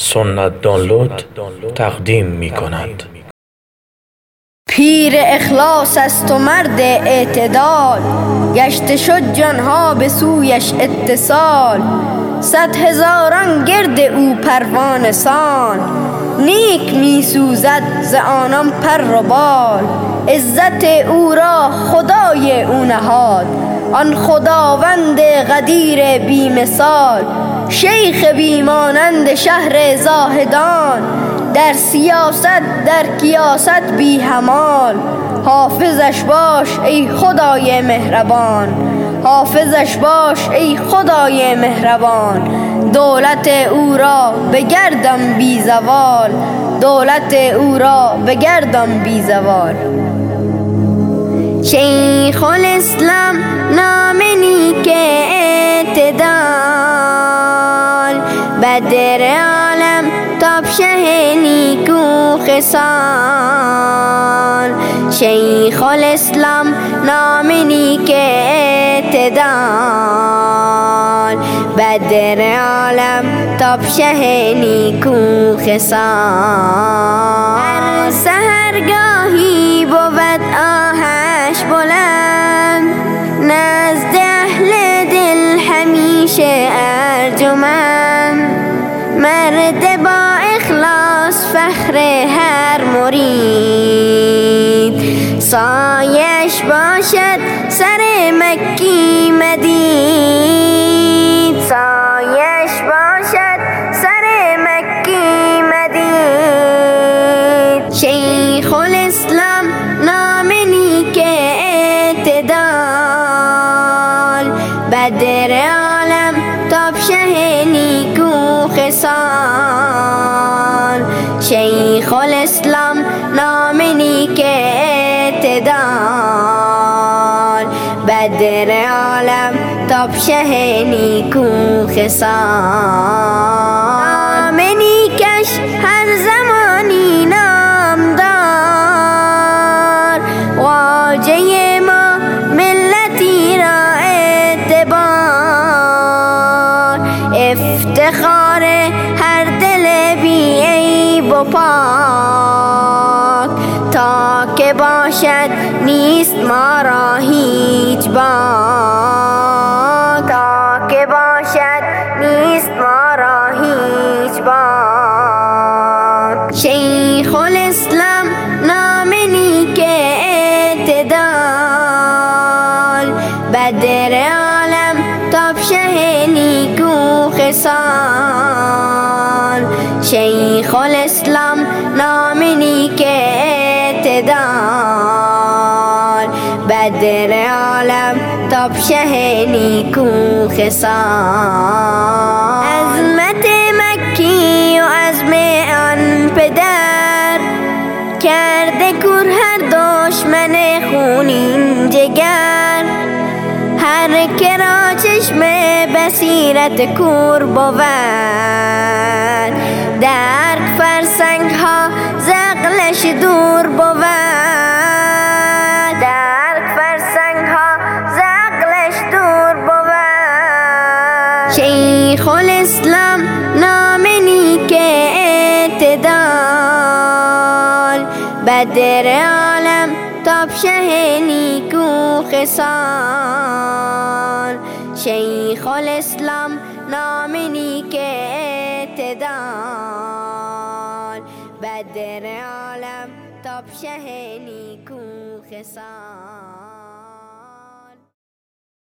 سنت دانلود تقدیم می کند پیر اخلاص است و مرد اعتدال. گشته شد جانها به سویش اتصال. صد هزاران گرد او پروانه سان نیک می سوزد ز آنان پر و بال. عزت او را خدای او نهاد. آن خداوند قدیر بی مثال شیخ بیمانند شهر زاهدان در سیاست در کیاست بی همال حافظش باش ای خدای مهربان حافظش باش ای خدای مهربان. دولت او را بگردم بی زوال دولت او را بگردم بی زوال. شیخ الاسلام نام خسال شیخ الاسلام نام نیک اعتدال. بدر عالم تاب شه نیکو خسال هر سهرگاهی بود آهش بلند. نزد اهل دل همیشه ارجمند. مرد فخر هر مرید سایش باشد سر مکی مدید سایش باشد سر مکی مدید شیخ الاسلام نام نیک اعتدال بدر عالم تاب شه نیکو خسال بدر عالم تاب شه نیکو خسال نام نیکش هر زمانی نامدار. واجه ما ملتی را اعتبار. افتخار هر دل بی عیب و که باشد نیست ما را هیچ باک تا که باشد نیست ما را هیچ باک شیخ الاسلام نام نیک اعتدال. بدر عالم تاب شه نیکو خسال شیخ الاسلام نام نیک اعتدال بدر عالم تاب شه نیکو خسال عظمت مکی و عزم آن پدر. کرده کور هر دشمن خونین جگر. هر کرا چشم بصیرت کور بود درک فرسنگ ها زغلش دور بود. درک فرسنگ ها زغلش دور بود. شیخ الاسلام نام نیک اعتدال. بدر عالم تاب شه نیکو خسال شیخ الاسلام نام نیک بدر عالم تاب شه نیکو خسال